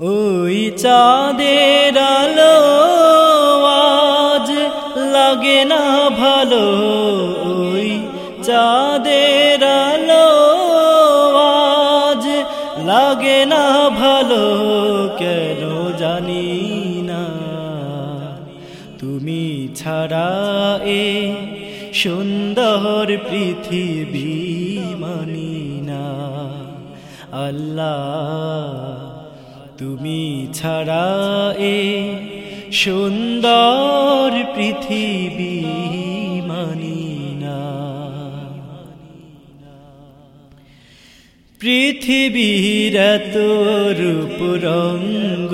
ওই চাঁদের আলো আজ লাগে না ভালো। ওই চাঁদের আলো আজ লাগে না ভালো। কেন জানি না। তুমি ছাড়া এ সুন্দর পৃথিবী মানি না। আল্লাহ তুমি ছাড়া এ সুন্দর পৃথিবী মানি না। পৃথিবীর এত রূপ রঙ্গ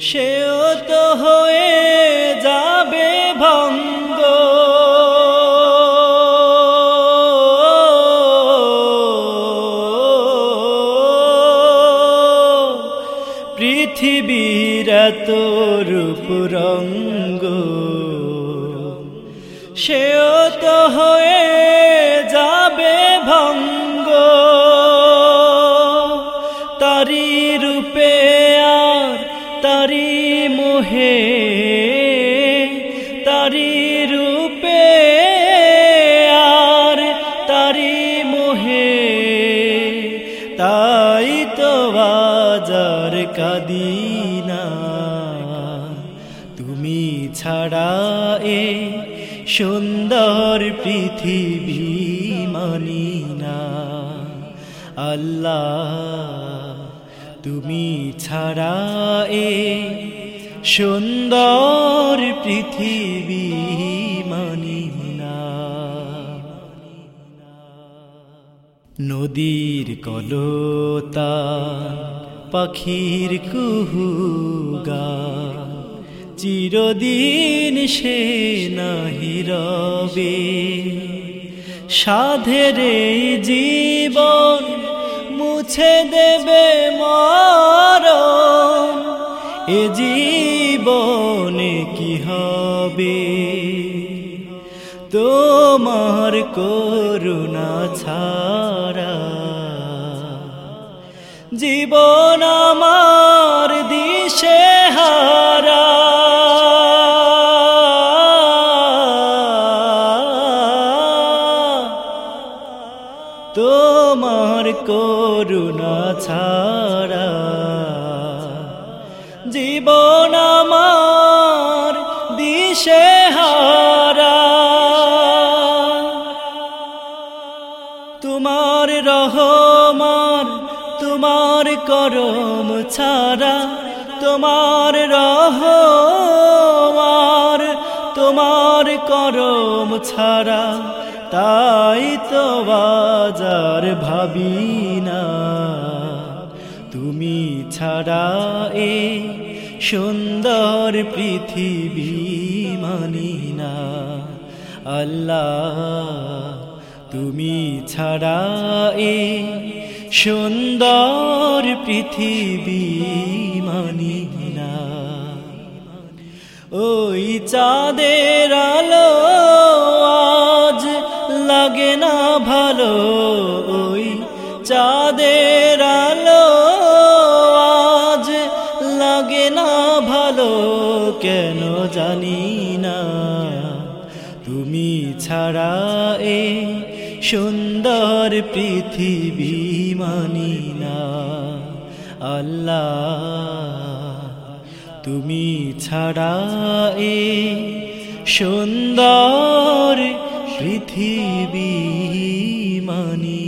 সেও তো হয়ে পৃথিবীর এত রূপ রঙ্গ। সেও তো হয়ে যাবে ভঙ্গ। তারি রূপে আর তারি মোহে, তারি রূপে আর তারি মোহে। তাই তো কাদিনা। তুমি ছাড়া এ সুন্দর পৃথিবী মানি না। আল্লাহ, তুমি ছাড়া এ সুন্দর পৃথিবী মানি না। নদীর কলতা পাখির কুহুগা চিরদিন সে নাহি রবে। সাধের জীবন মুছে দেবে মরণ। এ জীবনে কি হবে? তোমার করুণা ছাড়া জীবন আমার দিশে হারা। তোমার করুণা ছাড়া জীবন আমার দিশে হারা। তোমার রহমান তোমার করম ছাড়া, তোমার রহমান তোমার করম ছাড়া, তাই তো বাজার ভাবি না। তুমি ছাড়া এ সুন্দর পৃথিবী মানি না। আল্লাহ, তুমি ছাড়া এ সুন্দর পৃথিবী মানি না। ওই চাঁদের আলো আজ লাগে না ভালো। ওই চাঁদের আলো আজ লাগে না ভালো। কেন জানি না। তুমি ছাড়া সুন্দর পৃথিবী মানি না। আল্লাহ তুমি ছাড়া এ সুন্দর পৃথিবী মানি